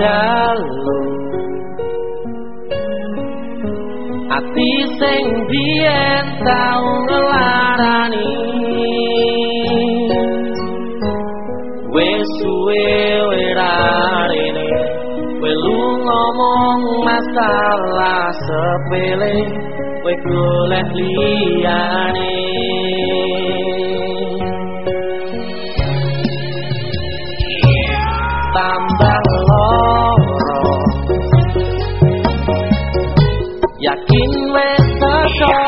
Dalu. Ati sing biyen tau ngelarani. Wis suwe werarene welu ngomong masalah sepele kowe golek liyane show.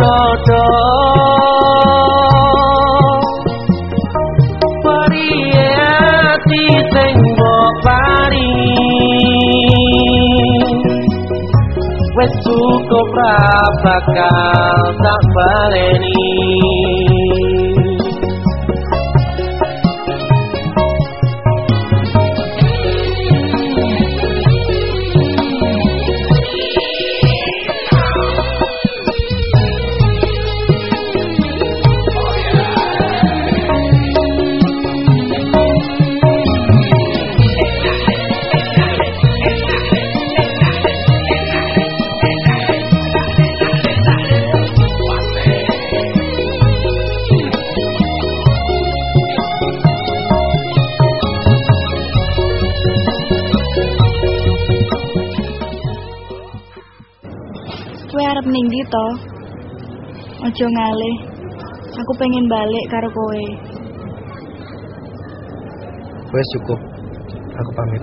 dodo Periye ati sing mbok paring Wes cukup ra bakal tak baleni Kowe arep ning ndi to? Aja ngalih. Aku pengen balik karo kowe. Wes cukup. Aku pamit.